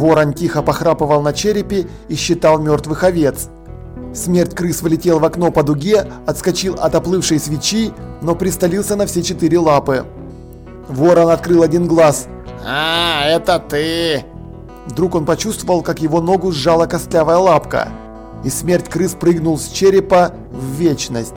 Ворон тихо похрапывал на черепе и считал мертвых овец. Смерть крыс вылетел в окно по дуге, отскочил от оплывшей свечи, но пристолился на все четыре лапы. Ворон открыл один глаз. «А, это ты!» Вдруг он почувствовал, как его ногу сжала костлявая лапка. И смерть крыс прыгнул с черепа в вечность.